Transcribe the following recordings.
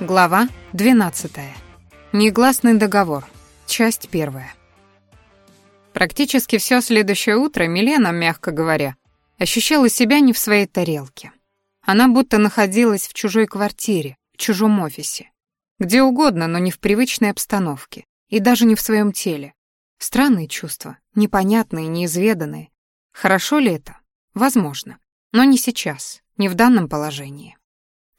Глава 12. Негласный договор. Часть первая. Практически все следующее утро Милена, мягко говоря, ощущала себя не в своей тарелке. Она будто находилась в чужой квартире, в чужом офисе. Где угодно, но не в привычной обстановке. И даже не в своем теле. Странные чувства, непонятные, неизведанные. Хорошо ли это? Возможно. Но не сейчас, не в данном положении.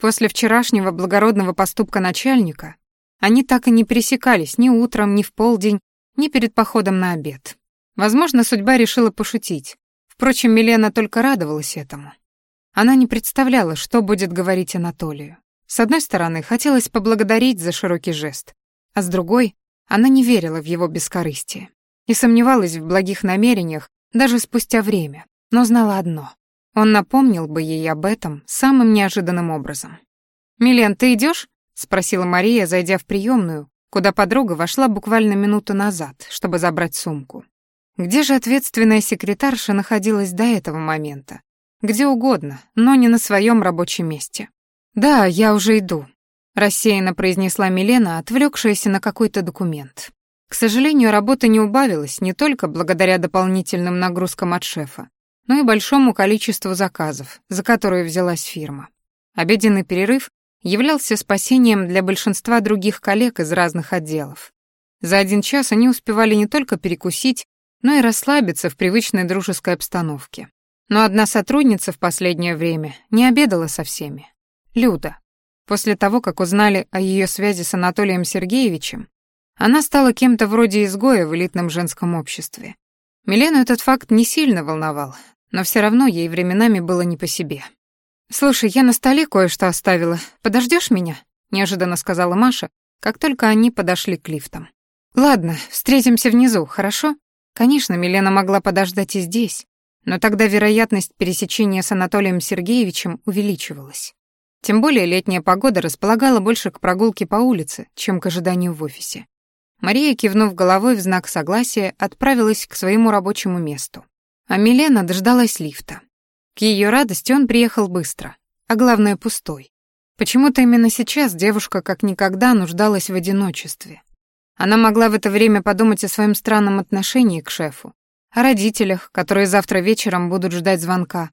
После вчерашнего благородного поступка начальника они так и не пересекались ни утром, ни в полдень, ни перед походом на обед. Возможно, судьба решила пошутить. Впрочем, Милена только радовалась этому. Она не представляла, что будет говорить Анатолию. С одной стороны, хотелось поблагодарить за широкий жест, а с другой, она не верила в его бескорыстие и сомневалась в благих намерениях даже спустя время, но знала одно он напомнил бы ей об этом самым неожиданным образом. «Милен, ты идешь? спросила Мария, зайдя в приемную, куда подруга вошла буквально минуту назад, чтобы забрать сумку. Где же ответственная секретарша находилась до этого момента? Где угодно, но не на своем рабочем месте. «Да, я уже иду», — рассеянно произнесла Милена, отвлекшаяся на какой-то документ. К сожалению, работа не убавилась не только благодаря дополнительным нагрузкам от шефа, но и большому количеству заказов, за которые взялась фирма. Обеденный перерыв являлся спасением для большинства других коллег из разных отделов. За один час они успевали не только перекусить, но и расслабиться в привычной дружеской обстановке. Но одна сотрудница в последнее время не обедала со всеми. Люда. После того, как узнали о ее связи с Анатолием Сергеевичем, она стала кем-то вроде изгоя в элитном женском обществе. Милену этот факт не сильно волновал, но все равно ей временами было не по себе. «Слушай, я на столе кое-что оставила. Подождешь меня?» — неожиданно сказала Маша, как только они подошли к лифтам. «Ладно, встретимся внизу, хорошо?» Конечно, Милена могла подождать и здесь, но тогда вероятность пересечения с Анатолием Сергеевичем увеличивалась. Тем более летняя погода располагала больше к прогулке по улице, чем к ожиданию в офисе. Мария, кивнув головой в знак согласия, отправилась к своему рабочему месту. А Милена дождалась лифта. К ее радости он приехал быстро, а главное, пустой. Почему-то именно сейчас девушка как никогда нуждалась в одиночестве. Она могла в это время подумать о своем странном отношении к шефу, о родителях, которые завтра вечером будут ждать звонка,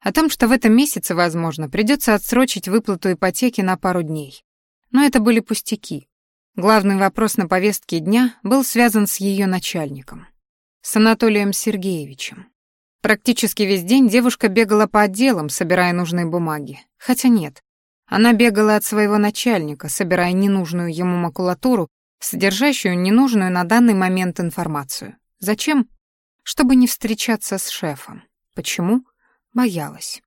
о том, что в этом месяце, возможно, придется отсрочить выплату ипотеки на пару дней. Но это были пустяки. Главный вопрос на повестке дня был связан с ее начальником, с Анатолием Сергеевичем. Практически весь день девушка бегала по отделам, собирая нужные бумаги. Хотя нет, она бегала от своего начальника, собирая ненужную ему макулатуру, содержащую ненужную на данный момент информацию. Зачем? Чтобы не встречаться с шефом. Почему? Боялась.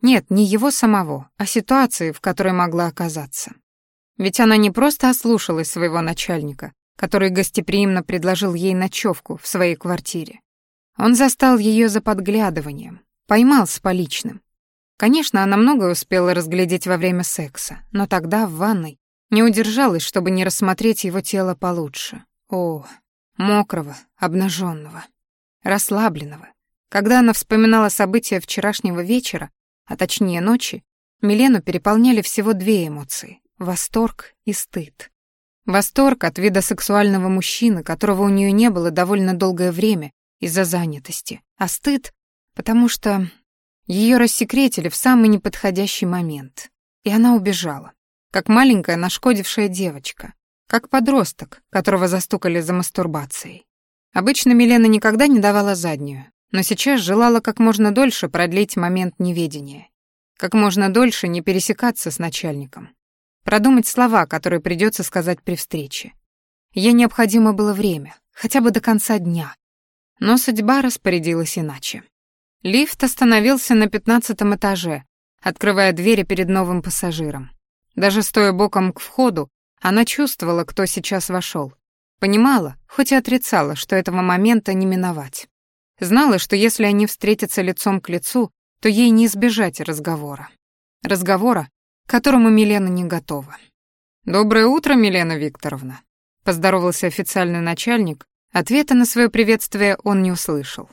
Нет, не его самого, а ситуации, в которой могла оказаться. Ведь она не просто ослушалась своего начальника, который гостеприимно предложил ей ночевку в своей квартире. Он застал ее за подглядыванием, поймал с поличным. Конечно, она многое успела разглядеть во время секса, но тогда, в ванной, не удержалась, чтобы не рассмотреть его тело получше. О, мокрого, обнаженного, расслабленного. Когда она вспоминала события вчерашнего вечера, а точнее ночи, Милену переполняли всего две эмоции восторг и стыд. Восторг от вида сексуального мужчины, которого у нее не было довольно долгое время из-за занятости, а стыд, потому что ее рассекретили в самый неподходящий момент, и она убежала, как маленькая нашкодившая девочка, как подросток, которого застукали за мастурбацией. Обычно Милена никогда не давала заднюю, но сейчас желала как можно дольше продлить момент неведения, как можно дольше не пересекаться с начальником, продумать слова, которые придется сказать при встрече. Ей необходимо было время, хотя бы до конца дня. Но судьба распорядилась иначе. Лифт остановился на пятнадцатом этаже, открывая двери перед новым пассажиром. Даже стоя боком к входу, она чувствовала, кто сейчас вошел. Понимала, хоть и отрицала, что этого момента не миновать. Знала, что если они встретятся лицом к лицу, то ей не избежать разговора. Разговора, которому Милена не готова. «Доброе утро, Милена Викторовна», — поздоровался официальный начальник. Ответа на свое приветствие он не услышал.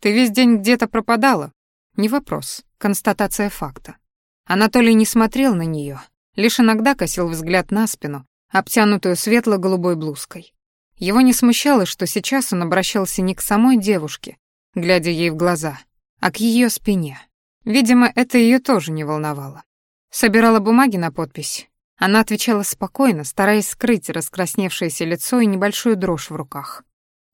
«Ты весь день где-то пропадала?» Не вопрос, констатация факта. Анатолий не смотрел на нее, Лишь иногда косил взгляд на спину, обтянутую светло-голубой блузкой. Его не смущало, что сейчас он обращался не к самой девушке, глядя ей в глаза, а к ее спине. Видимо, это ее тоже не волновало. Собирала бумаги на подпись. Она отвечала спокойно, стараясь скрыть раскрасневшееся лицо и небольшую дрожь в руках.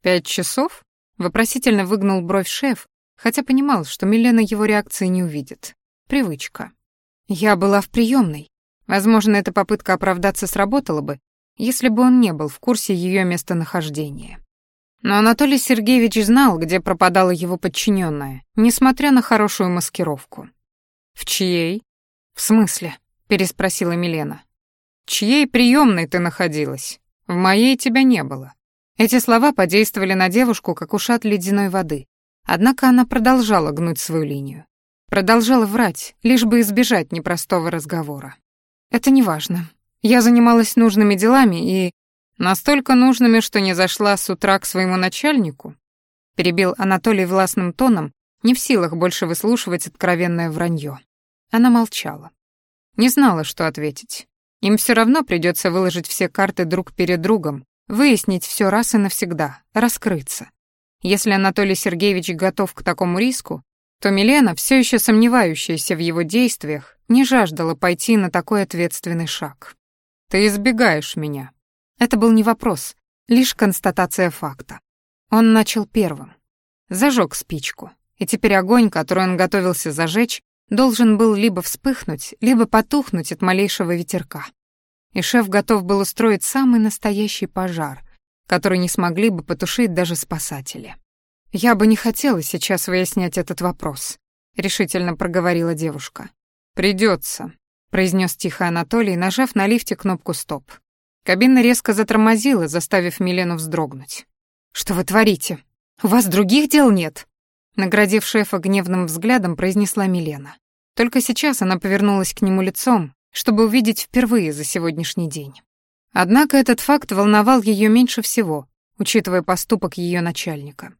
«Пять часов?» — вопросительно выгнул бровь шеф, хотя понимал, что Милена его реакции не увидит. Привычка. «Я была в приемной. Возможно, эта попытка оправдаться сработала бы, если бы он не был в курсе ее местонахождения. Но Анатолий Сергеевич знал, где пропадала его подчиненная, несмотря на хорошую маскировку. «В чьей?» «В смысле?» — переспросила Милена. «Чьей приемной ты находилась? В моей тебя не было». Эти слова подействовали на девушку, как ушат ледяной воды. Однако она продолжала гнуть свою линию. Продолжала врать, лишь бы избежать непростого разговора. «Это не важно. Я занималась нужными делами и Настолько нужными, что не зашла с утра к своему начальнику? Перебил Анатолий властным тоном, не в силах больше выслушивать откровенное вранье. Она молчала. Не знала, что ответить. Им все равно придется выложить все карты друг перед другом, выяснить все раз и навсегда, раскрыться. Если Анатолий Сергеевич готов к такому риску, то Милена, все еще сомневающаяся в его действиях, не жаждала пойти на такой ответственный шаг. «Ты избегаешь меня», это был не вопрос, лишь констатация факта. Он начал первым. Зажег спичку, и теперь огонь, который он готовился зажечь, должен был либо вспыхнуть, либо потухнуть от малейшего ветерка. И шеф готов был устроить самый настоящий пожар, который не смогли бы потушить даже спасатели. «Я бы не хотела сейчас выяснять этот вопрос», — решительно проговорила девушка. «Придется», — произнес тихо Анатолий, нажав на лифте кнопку «Стоп». Кабина резко затормозила, заставив Милену вздрогнуть. «Что вы творите? У вас других дел нет?» Наградив шефа гневным взглядом, произнесла Милена. Только сейчас она повернулась к нему лицом, чтобы увидеть впервые за сегодняшний день. Однако этот факт волновал ее меньше всего, учитывая поступок ее начальника.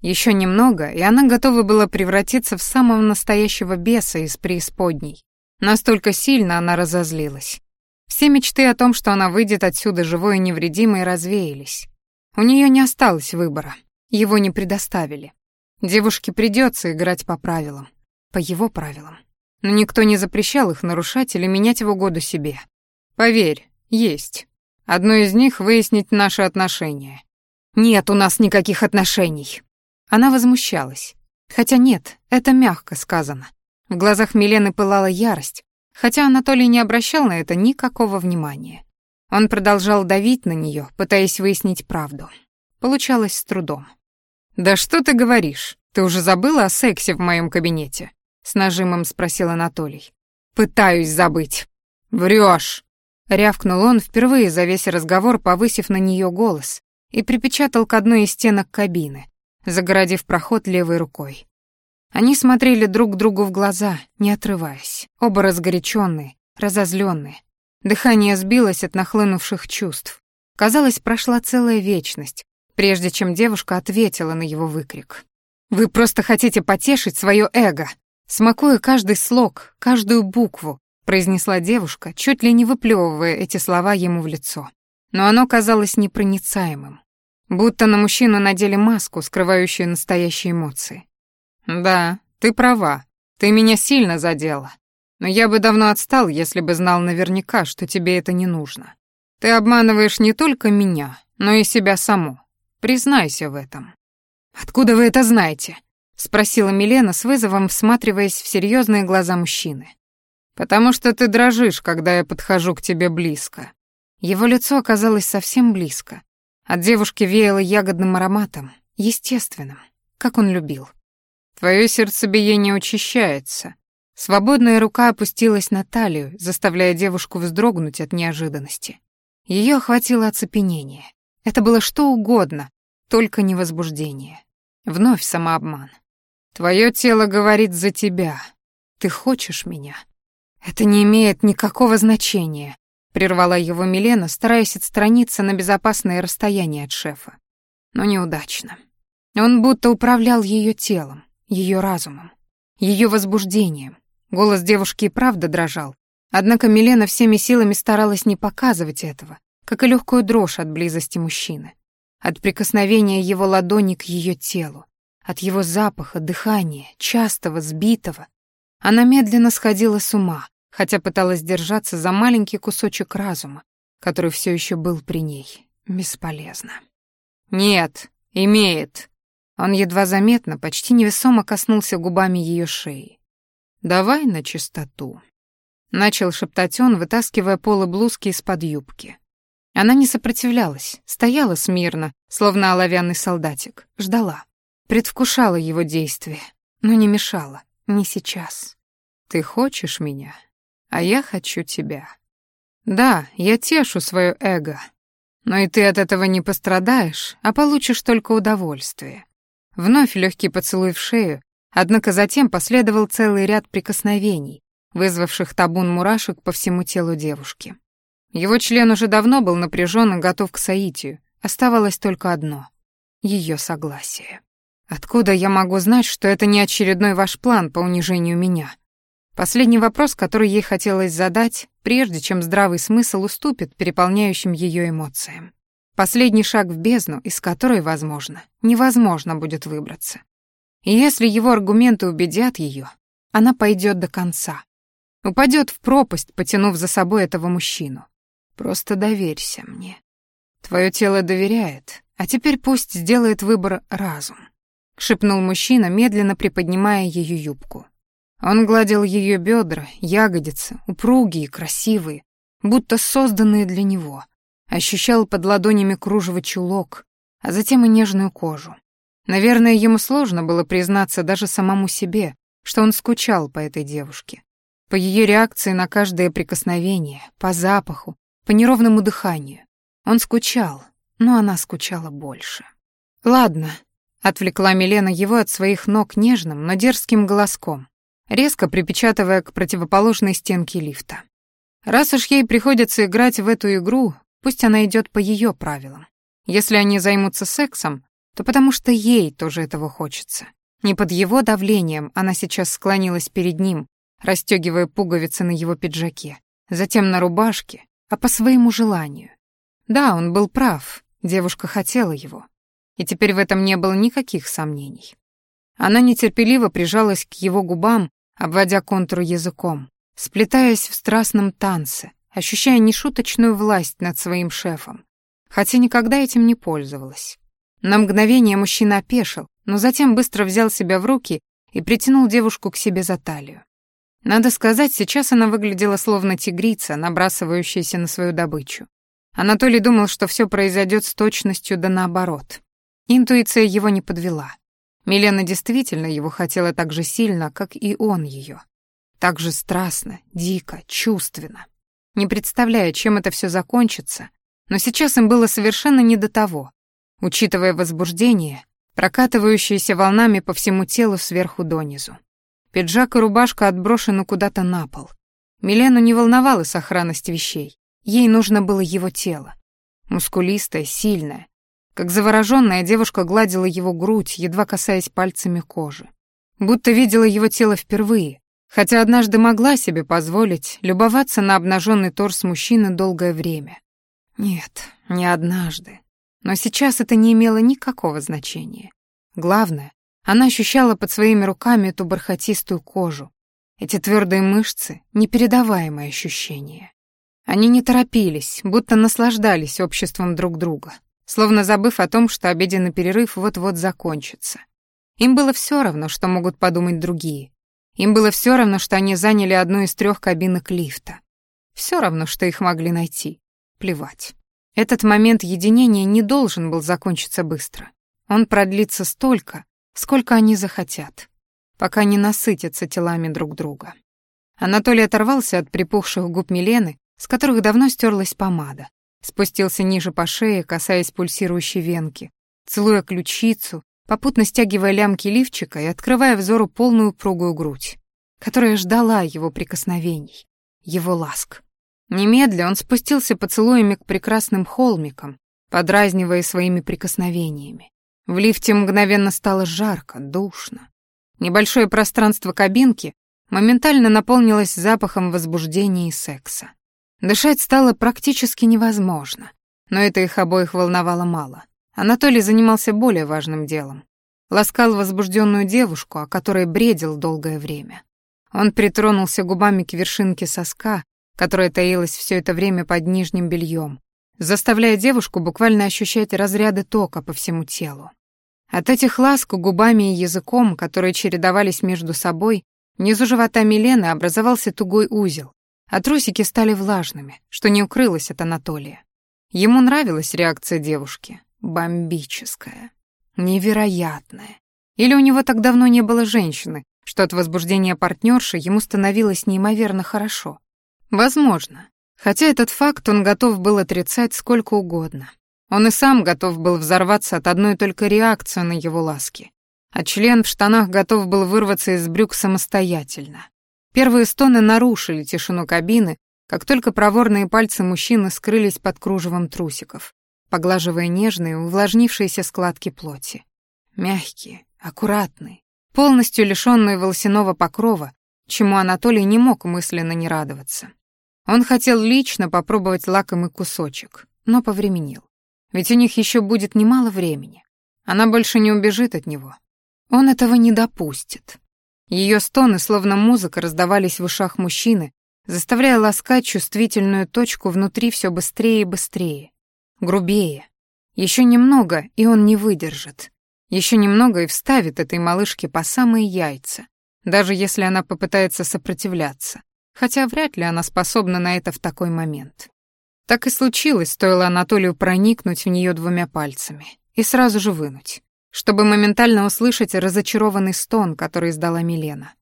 Еще немного, и она готова была превратиться в самого настоящего беса из преисподней. Настолько сильно она разозлилась. Все мечты о том, что она выйдет отсюда живой и невредимой, развеялись. У нее не осталось выбора. Его не предоставили. Девушке придется играть по правилам. По его правилам. Но никто не запрещал их нарушать или менять в угоду себе. Поверь, есть. Одно из них — выяснить наши отношения. Нет у нас никаких отношений. Она возмущалась. Хотя нет, это мягко сказано. В глазах Милены пылала ярость, Хотя Анатолий не обращал на это никакого внимания. Он продолжал давить на нее, пытаясь выяснить правду. Получалось с трудом. «Да что ты говоришь? Ты уже забыла о сексе в моем кабинете?» С нажимом спросил Анатолий. «Пытаюсь забыть». «Врешь!» Рявкнул он впервые за весь разговор, повысив на нее голос, и припечатал к одной из стенок кабины, загородив проход левой рукой. Они смотрели друг другу в глаза, не отрываясь, оба разгоряченные, разозленные. Дыхание сбилось от нахлынувших чувств. Казалось, прошла целая вечность, прежде чем девушка ответила на его выкрик. «Вы просто хотите потешить свое эго!» Смакуя каждый слог, каждую букву, произнесла девушка, чуть ли не выплевывая эти слова ему в лицо. Но оно казалось непроницаемым. Будто на мужчину надели маску, скрывающую настоящие эмоции. «Да, ты права. Ты меня сильно задела. Но я бы давно отстал, если бы знал наверняка, что тебе это не нужно. Ты обманываешь не только меня, но и себя саму. Признайся в этом». «Откуда вы это знаете?» — спросила Милена с вызовом, всматриваясь в серьезные глаза мужчины. «Потому что ты дрожишь, когда я подхожу к тебе близко». Его лицо оказалось совсем близко. От девушки веяло ягодным ароматом, естественным, как он любил. Твое сердцебиение учащается. Свободная рука опустилась на талию, заставляя девушку вздрогнуть от неожиданности. Ее охватило оцепенение. Это было что угодно, только не возбуждение. Вновь самообман. Твое тело говорит за тебя. Ты хочешь меня. Это не имеет никакого значения, прервала его Милена, стараясь отстраниться на безопасное расстояние от шефа. Но неудачно. Он будто управлял ее телом, ее разумом, ее возбуждением. Голос девушки и правда дрожал, Однако Милена всеми силами старалась не показывать этого, как и легкую дрожь от близости мужчины, от прикосновения его ладони к ее телу, от его запаха, дыхания, частого, сбитого. Она медленно сходила с ума, хотя пыталась держаться за маленький кусочек разума, который все еще был при ней. Бесполезно. «Нет, имеет». Он едва заметно, почти невесомо коснулся губами ее шеи. «Давай на чистоту», — начал шептать он, вытаскивая полы блузки из-под юбки. Она не сопротивлялась, стояла смирно, словно оловянный солдатик, ждала. Предвкушала его действия, но не мешала, не сейчас. «Ты хочешь меня, а я хочу тебя. Да, я тешу свое эго, но и ты от этого не пострадаешь, а получишь только удовольствие. Вновь легкий поцелуй в шею, однако затем последовал целый ряд прикосновений, вызвавших табун мурашек по всему телу девушки. Его член уже давно был напряжен и готов к соитию, оставалось только одно — ее согласие. «Откуда я могу знать, что это не очередной ваш план по унижению меня?» Последний вопрос, который ей хотелось задать, прежде чем здравый смысл уступит переполняющим ее эмоциям. Последний шаг в бездну, из которой, возможно, невозможно будет выбраться. И если его аргументы убедят ее, она пойдет до конца. Упадет в пропасть, потянув за собой этого мужчину. Просто доверься мне. Твое тело доверяет, а теперь пусть сделает выбор разум», — шепнул мужчина, медленно приподнимая ее юбку. Он гладил ее бедра, ягодицы, упругие, красивые, будто созданные для него. Ощущал под ладонями кружево чулок, а затем и нежную кожу. Наверное, ему сложно было признаться даже самому себе, что он скучал по этой девушке. По ее реакции на каждое прикосновение, по запаху, по неровному дыханию. Он скучал, но она скучала больше. «Ладно», — отвлекла Милена его от своих ног нежным, но дерзким голоском резко припечатывая к противоположной стенке лифта. Раз уж ей приходится играть в эту игру, пусть она идет по ее правилам. Если они займутся сексом, то потому что ей тоже этого хочется. Не под его давлением она сейчас склонилась перед ним, расстегивая пуговицы на его пиджаке, затем на рубашке, а по своему желанию. Да, он был прав, девушка хотела его. И теперь в этом не было никаких сомнений. Она нетерпеливо прижалась к его губам, обводя контур языком, сплетаясь в страстном танце, ощущая нешуточную власть над своим шефом, хотя никогда этим не пользовалась. На мгновение мужчина опешил, но затем быстро взял себя в руки и притянул девушку к себе за талию. Надо сказать, сейчас она выглядела словно тигрица, набрасывающаяся на свою добычу. Анатолий думал, что все произойдет с точностью да наоборот. Интуиция его не подвела. Милена действительно его хотела так же сильно, как и он ее. Так же страстно, дико, чувственно. Не представляя, чем это все закончится, но сейчас им было совершенно не до того, учитывая возбуждение, прокатывающееся волнами по всему телу сверху донизу. Пиджак и рубашка отброшены куда-то на пол. Милену не волновала сохранность вещей. Ей нужно было его тело. Мускулистое, сильное, как завороженная девушка гладила его грудь, едва касаясь пальцами кожи. Будто видела его тело впервые, хотя однажды могла себе позволить любоваться на обнаженный торс мужчины долгое время. Нет, не однажды. Но сейчас это не имело никакого значения. Главное, она ощущала под своими руками эту бархатистую кожу, эти твердые мышцы, непередаваемые ощущения. Они не торопились, будто наслаждались обществом друг друга, словно забыв о том, что обеденный перерыв вот-вот закончится. Им было все равно, что могут подумать другие. Им было все равно, что они заняли одну из трех кабинок лифта. Все равно, что их могли найти. Плевать. Этот момент единения не должен был закончиться быстро. Он продлится столько, сколько они захотят, пока не насытятся телами друг друга. Анатолий оторвался от припухших губ Милены, с которых давно стерлась помада, спустился ниже по шее, касаясь пульсирующей венки, целуя ключицу, попутно стягивая лямки лифчика и открывая взору полную упругую грудь, которая ждала его прикосновений, его ласк. Немедля он спустился поцелуями к прекрасным холмикам, подразнивая своими прикосновениями. В лифте мгновенно стало жарко, душно. Небольшое пространство кабинки моментально наполнилась запахом возбуждения и секса. Дышать стало практически невозможно, но это их обоих волновало мало. Анатолий занимался более важным делом. Ласкал возбужденную девушку, о которой бредил долгое время. Он притронулся губами к вершинке соска, которая таилась все это время под нижним бельем, заставляя девушку буквально ощущать разряды тока по всему телу. От этих ласк губами и языком, которые чередовались между собой, внизу живота Милены образовался тугой узел, а трусики стали влажными, что не укрылось от Анатолия. Ему нравилась реакция девушки. Бомбическая. Невероятная. Или у него так давно не было женщины, что от возбуждения партнерши ему становилось неимоверно хорошо. Возможно. Хотя этот факт он готов был отрицать сколько угодно. Он и сам готов был взорваться от одной только реакции на его ласки. А член в штанах готов был вырваться из брюк самостоятельно. Первые стоны нарушили тишину кабины, как только проворные пальцы мужчины скрылись под кружевом трусиков, поглаживая нежные, увлажнившиеся складки плоти. Мягкие, аккуратные, полностью лишённые волосяного покрова, чему Анатолий не мог мысленно не радоваться. Он хотел лично попробовать лакомый кусочек, но повременил. Ведь у них еще будет немало времени. Она больше не убежит от него. Он этого не допустит. Ее стоны, словно музыка, раздавались в ушах мужчины, заставляя ласкать чувствительную точку внутри все быстрее и быстрее, грубее. Еще немного, и он не выдержит. Еще немного и вставит этой малышке по самые яйца, даже если она попытается сопротивляться, хотя вряд ли она способна на это в такой момент. Так и случилось, стоило Анатолию проникнуть в нее двумя пальцами и сразу же вынуть, чтобы моментально услышать разочарованный стон, который издала Милена.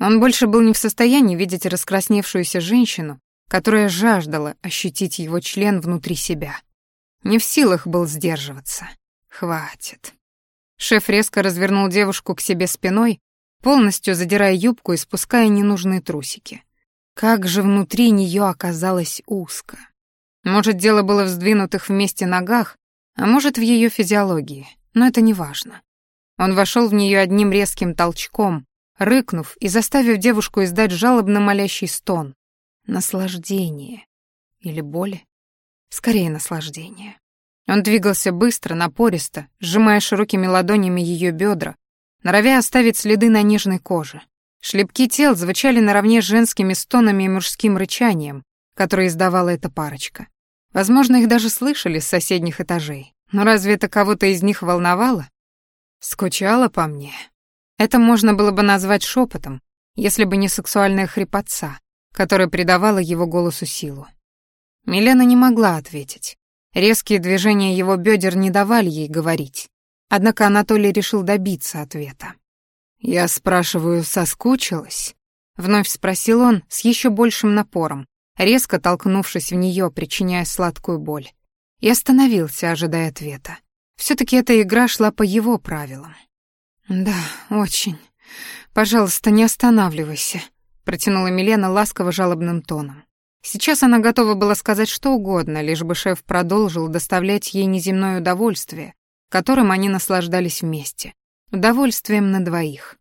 Он больше был не в состоянии видеть раскрасневшуюся женщину, которая жаждала ощутить его член внутри себя. Не в силах был сдерживаться. Хватит. Шеф резко развернул девушку к себе спиной, полностью задирая юбку и спуская ненужные трусики. Как же внутри нее оказалось узко. Может, дело было в сдвинутых вместе ногах, а может, в ее физиологии, но это не важно. Он вошел в нее одним резким толчком, рыкнув и заставив девушку издать жалобно молящий стон. Наслаждение. Или боли? Скорее, наслаждение. Он двигался быстро, напористо, сжимая широкими ладонями ее бедра, норовя оставить следы на нежной коже. Шлепки тел звучали наравне с женскими стонами и мужским рычанием, которое издавала эта парочка. Возможно, их даже слышали с соседних этажей. Но разве это кого-то из них волновало? Скучала по мне. Это можно было бы назвать шепотом, если бы не сексуальная хрипотца, которая придавала его голосу силу. Милена не могла ответить. Резкие движения его бедер не давали ей говорить. Однако Анатолий решил добиться ответа. «Я спрашиваю, соскучилась?» Вновь спросил он с еще большим напором, резко толкнувшись в нее, причиняя сладкую боль. И остановился, ожидая ответа. все таки эта игра шла по его правилам. «Да, очень. Пожалуйста, не останавливайся», — протянула Милена ласково жалобным тоном. Сейчас она готова была сказать что угодно, лишь бы шеф продолжил доставлять ей неземное удовольствие, которым они наслаждались вместе. Удовольствием на двоих.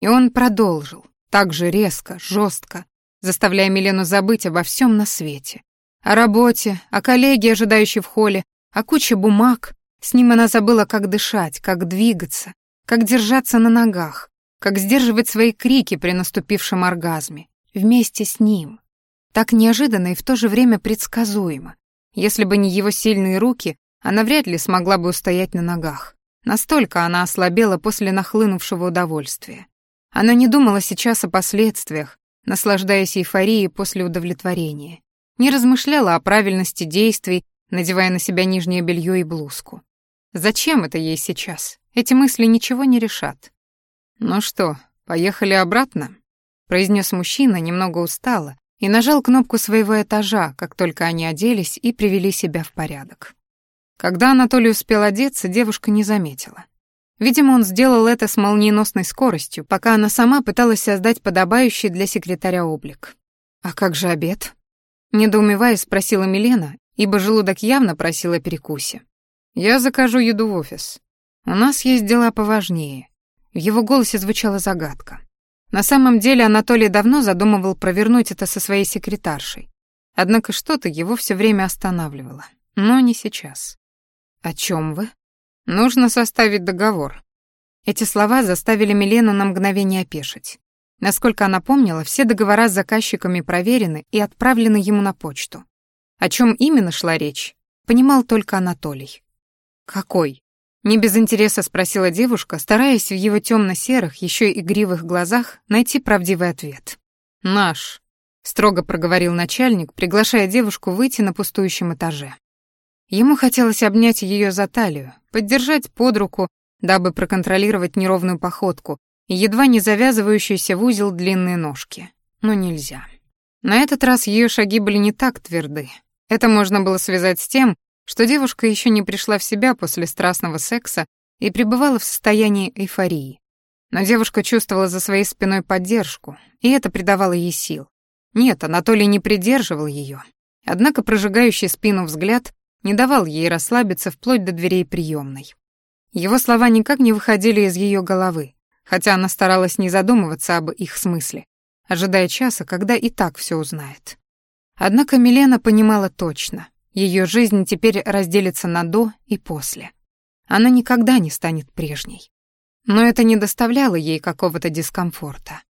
И он продолжил, так же резко, жестко, заставляя Милену забыть обо всем на свете. О работе, о коллеге, ожидающей в холле, о куче бумаг. С ним она забыла, как дышать, как двигаться, как держаться на ногах, как сдерживать свои крики при наступившем оргазме. Вместе с ним. Так неожиданно и в то же время предсказуемо. Если бы не его сильные руки, она вряд ли смогла бы устоять на ногах. Настолько она ослабела после нахлынувшего удовольствия. Она не думала сейчас о последствиях, наслаждаясь эйфорией после удовлетворения. Не размышляла о правильности действий, надевая на себя нижнее белье и блузку. Зачем это ей сейчас? Эти мысли ничего не решат. «Ну что, поехали обратно?» — произнес мужчина немного устало и нажал кнопку своего этажа, как только они оделись и привели себя в порядок. Когда Анатолий успел одеться, девушка не заметила. Видимо, он сделал это с молниеносной скоростью, пока она сама пыталась создать подобающий для секретаря облик. «А как же обед?» Недоумевая, спросила Милена, ибо желудок явно просил о перекусе. «Я закажу еду в офис. У нас есть дела поважнее». В его голосе звучала загадка. На самом деле Анатолий давно задумывал провернуть это со своей секретаршей. Однако что-то его все время останавливало. Но не сейчас. «О чем вы?» «Нужно составить договор». Эти слова заставили Милену на мгновение опешить. Насколько она помнила, все договора с заказчиками проверены и отправлены ему на почту. О чем именно шла речь, понимал только Анатолий. «Какой?» Не без интереса спросила девушка, стараясь в его темно-серых, еще игривых глазах найти правдивый ответ. «Наш», — строго проговорил начальник, приглашая девушку выйти на пустующем этаже. Ему хотелось обнять ее за талию, поддержать под руку, дабы проконтролировать неровную походку едва не завязывающиеся в узел длинные ножки. Но нельзя. На этот раз ее шаги были не так тверды. Это можно было связать с тем, что девушка еще не пришла в себя после страстного секса и пребывала в состоянии эйфории. Но девушка чувствовала за своей спиной поддержку, и это придавало ей сил. Нет, Анатолий не придерживал ее. Однако прожигающий спину взгляд не давал ей расслабиться вплоть до дверей приемной. Его слова никак не выходили из ее головы, хотя она старалась не задумываться об их смысле, ожидая часа, когда и так все узнает. Однако Милена понимала точно, ее жизнь теперь разделится на «до» и «после». Она никогда не станет прежней. Но это не доставляло ей какого-то дискомфорта.